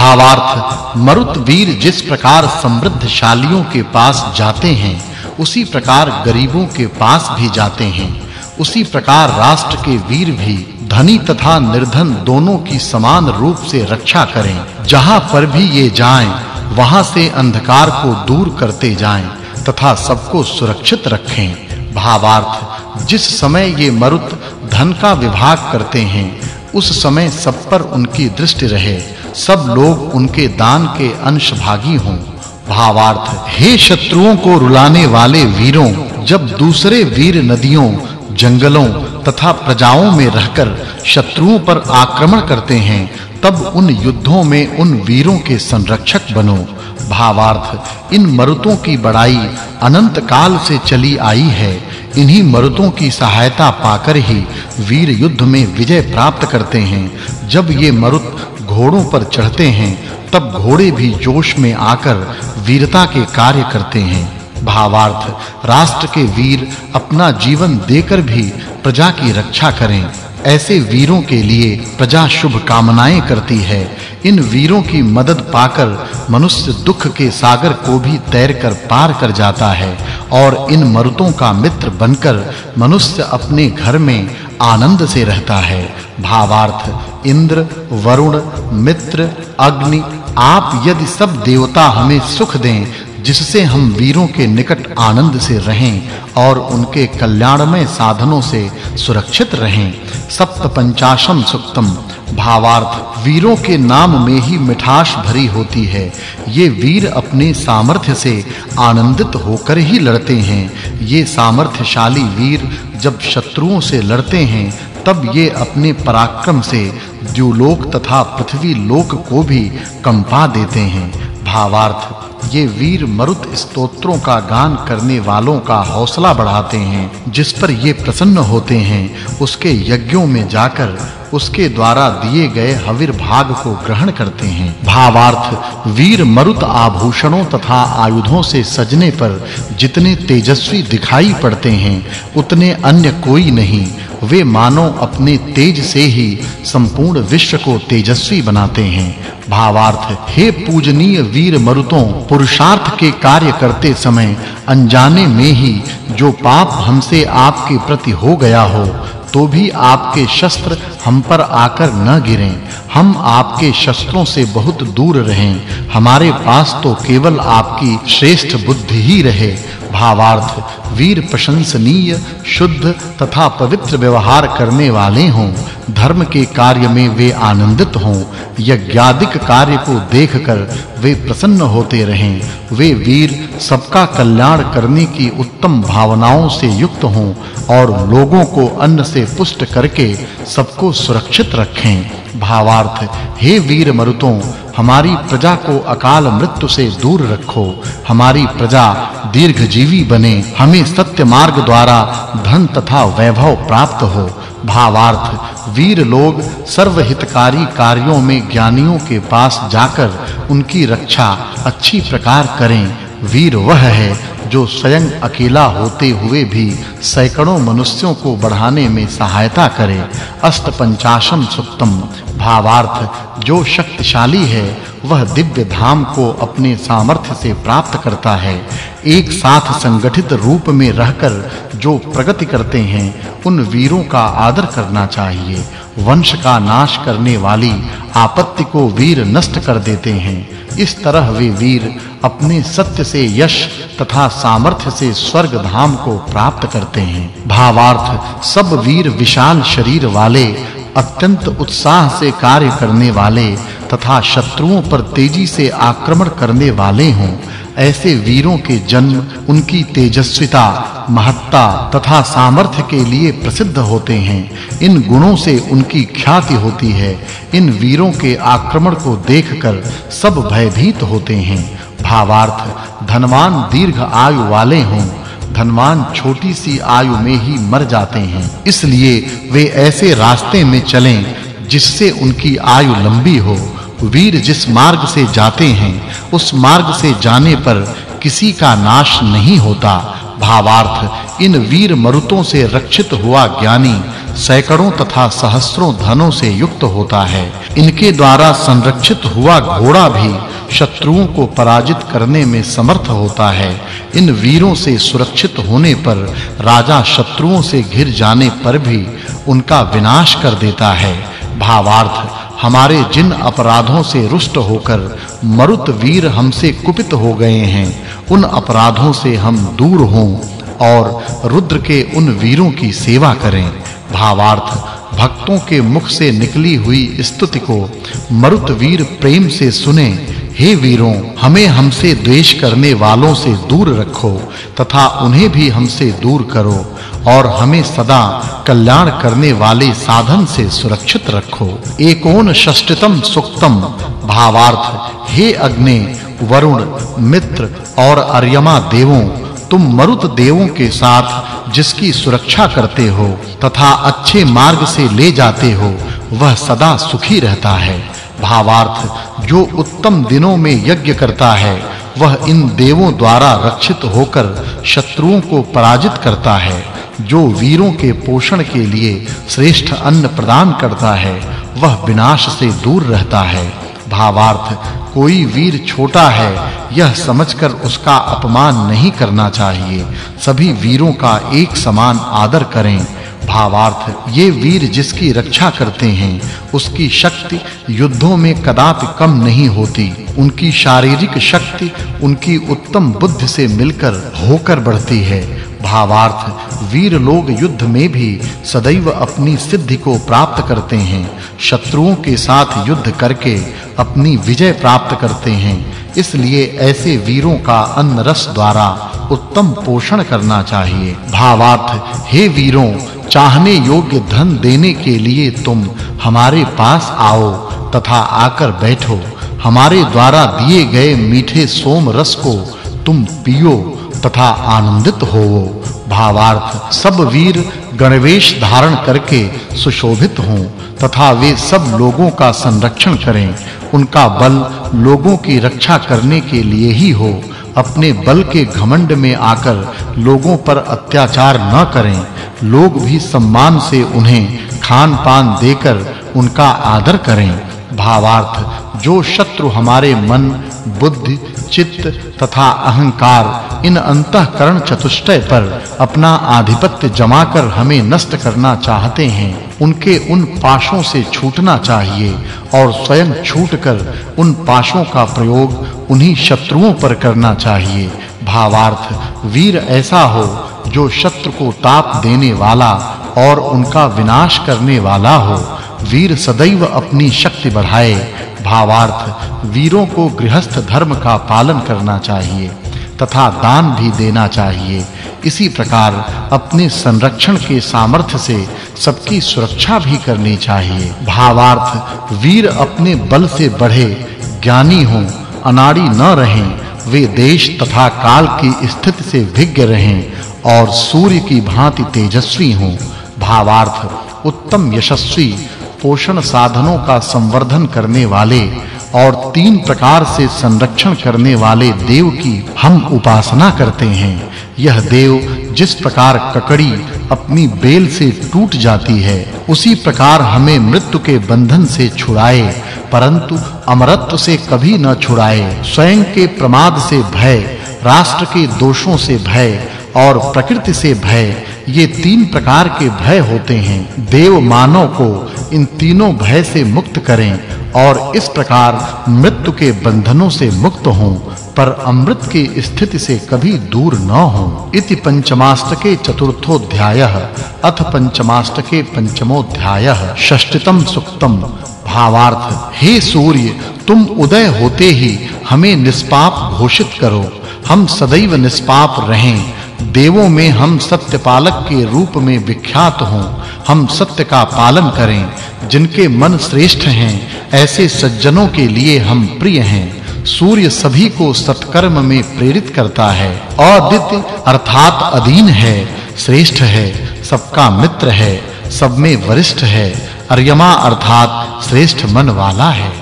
भावार्थ, मरुत वीर जिस प्रकार समृद्धशालियों के पास जाते हैं, उसी प्रकार गरीबों के पास भी जाते हैं। उसी प्रकार राष्ट्र के वीर भी धनी तथा निर्धन दोनों की समान रूप से रक्षा करें। जहाँ पर भी ये जाएँ, वहाँ से अंधकार को दूर करते जाएँ तथा सबको सुरक्षित रखें। भावार्थ, जिस समय ये मरुत धन का विभाग करते हैं, उस समय सब पर उनकी दृष्टि रहे। सब लोग उनके दान के अंश भागी हों। भावार्थ, हे शत्रुओं को रुलाने वाले वीरों, जब दूसरे वीर नदियों, जंगलों तथा प्रजाओं में रहकर शत्रुओं पर आक्रमण करते हैं, तब उन युद्धों में उन वीरों के संरक्षक बनो। भावार्थ, इन मरुतों की बड़ाई अनंत काल से चली आई है। इन्हीं मरुतों की सहायता पाकर ही वीर युद्ध में विजय प्राप्त करते हैं। जब ये मरुत घोड़ों पर चढ़ते हैं, तब घोड़े भी जोश में आकर वीरता के कार्य करते हैं। भावार्थ, राष्ट्र के वीर अपना जीवन देकर भी प्रजा की रक्षा करें। ऐसे वीरों के लिए प्रजा शुभ कामनाएँ करती है। इन वीरों की मदद पाकर मनुष्य दुख के सागर को भी तैर कर पार कर जाता है और इन मरुतों का मित्र बनकर मनुष्य अपने घर में आनंद से रहता है। भावार्थ, इंद्र, वरुण, मित्र, अग्नि, आप यदि सब देवता हमें सुख दें, जिससे हम वीरों के निकट आनंद से रहें और उनके कल्याणमय साधनों से सुरक्षित रहें। सप्त पंचाशम सुक्तम। भावार्थ, वीरों के नाम में ही मिठास भरी होती है। ये वीर अपने सामर्थ्य से आनंदित होकर ही लड़ते हैं। ये सामर्थ्यशाली वीर जब शत्रुओं से लड़ते हैं, तब ये अपने पराक्रम से द्युलोक तथा पृथ्वी लोक को भी कंपा देते हैं। भावार्थ, ये वीर मरुत स्तोत्रों का गान करने वालों का हौसला बढ़ाते हैं। जिस पर ये प्रसन्न होते हैं, उसके यज्ञों में जाकर उसके द्वारा दिए गए हविर भाग को ग्रहण करते हैं। भावार्थ, वीर मरुत आभूषणों तथा आयुधों से सजने पर जितने तेजस्वी दिखाई पड़ते हैं, उतने अन्य कोई नहीं। वे मानो अपने तेज से ही संपूर्ण विश्व को तेजस्वी बनाते हैं। भावार्थ, हे पूजनीय वीर मरुतों, पुरुषार्थ के कार्य करते समय, अनजाने में ही जो पाप हमसे आपके प्रति हो गया हो तो भी आपके शस्त्र हम पर आकर न गिरें। हम आपके शस्त्रों से बहुत दूर रहें। हमारे पास तो केवल आपकी श्रेष्ठ बुद्धि ही रहे। भावार्थ, वीर प्रशंसनीय, शुद्ध तथा पवित्र व्यवहार करने वाले हों। धर्म के कार्य में वे आनंदित हों। यज्ञादिक कार्य को देखकर वे प्रसन्न होते रहें। वे वीर सबका कल्याण करने की उत्तम भावनाओं से युक्त हों और लोगों को अन्न से पुष्ट करके सबको सुरक्षित रखें। भावार्थ, हे वीर मरुतों हमारी प्रजा को अकाल मृत्यु से दूर रखो। हमारी प्रजा दीर्घजीवी बने। हमें सत्य मार्ग द्वारा धन तथा वैभव प्राप्त हो। भावार्थ, वीर लोग सर्वहितकारी कार्यों में ज्ञानियों के पास जाकर उनकी रक्षा अच्छी प्रकार करें। वीर वह है जो स्वयं अकेला होते हुए भी सैकड़ों मनुष्यों को बढ़ाने में सहायता करे, अष्टपंचाशम सुक्तम। भावार्थ, जो शक्तिशाली है, वह दिव्य धाम को अपने सामर्थ्य से प्राप्त करता है। एक साथ संगठित रूप में रहकर जो प्रगति करते हैं, उन वीरों का आदर करना चाहिए। वंश का नाश करने वाली आपत्ति को वीर नष्ट कर देते हैं। इस तरह वे वीर अपने सत्य से यश तथा सामर्थ्य से स्वर्ग धाम को प्राप्त करते हैं। भावार्थ सब वीर विशाल शरीर वाले अत्यंत उत्साह से कार्य करने वाले तथा शत्रुओं पर तेज़ी से आक्रमण करने वाले हों, ऐसे वीरों के जन्म उनकी तेजस्विता, महत्ता तथा सामर्थ्य के लिए प्रसिद्ध होते हैं। इन गुणों से उनकी ख्याति होती है। इन वीरों के आक्रमण को देखकर सब भयभीत होते हैं। भावार्थ, धनवान दीर्घ आयु वाले हों। धनवान छोटी सी आयु में ही मर जाते हैं। इसलिए वे ऐसे रास्ते में चलें जिससे उनकी आयु लंबी हो। वीर जिस मार्ग से जाते हैं, उस मार्ग से जाने पर किसी का नाश नहीं होता। भावार्थ, इन वीर मरुतों से रक्षित हुआ ज्ञानी सैकड़ों तथा सहस्त्रों धनों से युक्त होता है। इनके द्वारा संरक्षित हुआ घोड़ा भी शत्रुओं को पराजित करने में समर्थ होता है। इन वीरों से सुरक्षित होने पर राजा शत्रुओं से घिर जाने पर भी उनका विनाश कर देता है। भावार्थ, हमारे जिन अपराधों से रुष्ट होकर मरुत वीर हमसे कुपित हो गए हैं, उन अपराधों से हम दूर हों और रुद्र के उन वीरों की सेवा करें। भावार्थ, भक्तों के मुख से निकली हुई स्तुति को मरुत वीर प्रेम से सुने हे वीरों, हमें हमसे द्वेष करने वालों से दूर रखो, तथा उन्हें भी हमसे दूर करो, और हमें सदा कल्याण करने वाले साधन से सुरक्षित रखो। एकोन षष्ठतम सुक्तम, भावार्थ, हे अग्नि, वरुण, मित्र और अर्यमा देवों, तुम मरुत देवों के साथ जिसकी सुरक्षा करते हो, तथा अच्छे मार्ग से ले जाते हो, वह सदा सुखी रहता है। भावार्थ, जो उत्तम दिनों में यज्ञ करता है, वह इन देवों द्वारा रक्षित होकर शत्रुओं को पराजित करता है, जो वीरों के पोषण के लिए श्रेष्ठ अन्न प्रदान करता है, वह विनाश से दूर रहता है। भावार्थ, कोई वीर छोटा है, यह समझकर उसका अपमान नहीं करना चाहिए। सभी वीरों का एक समान आदर करें भावार्थ, ये वीर जिसकी रक्षा करते हैं, उसकी शक्ति युद्धों में कदापि कम नहीं होती। उनकी शारीरिक शक्ति उनकी उत्तम बुद्धि से मिलकर होकर बढ़ती है। भावार्थ, वीर लोग युद्ध में भी सदैव अपनी सिद्धि को प्राप्त करते हैं। शत्रुओं के साथ युद्ध करके अपनी विजय प्राप्त करते हैं। इसलिए ऐसे वीरों का अन्न रस द्वारा उत्तम पोषण करना चाहिए। भावार्थ, हे वीरों, चाहने योग्य धन देने के लिए तुम हमारे पास आओ तथा आकर बैठो। हमारे द्वारा दिए गए मीठे सोम रस को तुम पियो तथा आनंदित होवो। भावार्थ, सब वीर गणवेश धारण करके सुशोभित हों तथा वे सब लोगों का संरक्षण करें। उनका बल लोगों की रक्षा करने के लिए ही हो। अपने बल के घमंड में आकर लोगों पर अत्याचार न करें। लोग भी सम्मान से उन्हें खान पान देकर उनका आदर करें। भावार्थ, जो शत्रु हमारे मन, बुद्धि, चित्त तथा अहंकार इन अंतःकरण चतुष्टय पर अपना आधिपत्य जमाकर हमें नष्ट करना चाहते हैं। उनके उन पाशों से छूटना चाहिए और स्वयं छूटकर उन पाशों का प्रयोग उन्हीं शत्रुओं पर करना चाहिए। भावार्थ, वीर ऐसा हो जो शत्रु को ताप देने वाला और उनका विनाश करने वाला हो। वीर सदैव अपनी शक्ति बढ़ाए। भावार्थ, वीरों को गृहस्थ धर्म का पालन करना चाहिए तथा दान भी देना चाहिए। इसी प्रकार अपने संरक्षण के सामर्थ्य से सबकी सुरक्षा भी करनी चाहिए। भावार्थ, वीर अपने बल से बढ़े, ज्ञानी हों, अनाड़ी न रहें, वे देश तथा काल की स्थिति से विज्ञ रहें और सूर्य की भांति तेजस्वी हों। भावार्थ, उत्तम यशस्वी, पोषण साधनों का संवर्धन करने वाले और तीन प्रकार से संरक्षण करने वाले देव की हम उपासना करते हैं। यह देव जिस प्रकार ककड़ी अपनी बेल से टूट जाती है, उसी प्रकार हमें मृत्यु के बंधन से छुड़ाए, परंतु अमरत्व से कभी न छुड़ाए। स्वयं के प्रमाद से भय, राष्ट्र के दोषों से भय और प्रकृति से भय, ये तीन प्रकार के भय होते हैं। देव मानव को इन तीनों भय से मुक्त करें और इस प्रकार मृत्यु के बंधनों से मुक्त हों। पर अमृत की स्थिति से कभी दूर न हो। इति पंचमाष्टके चतुर्थोध्यायः अथ पंचमाष्टके पंचमोध्यायः षष्ठतम सुक्तम। भावार्थ, हे सूर्य, तुम उदय होते ही हमें निष्पाप घोषित करो। हम सदैव निष्पाप रहें। देवों में हम सत्यपालक के रूप में विख्यात हों। हम सत्य का पालन करें। जिनके मन श्रेष्ठ हैं, ऐसे सज्जनों के लिए हम प्रिय हैं। सूर्य सभी को सत्कर्म में प्रेरित करता है। आदित्य अर्थात अधीन है, श्रेष्ठ है, सबका मित्र है, सब में वरिष्ठ है, अर्यमा अर्थात श्रेष्ठ मन वाला है।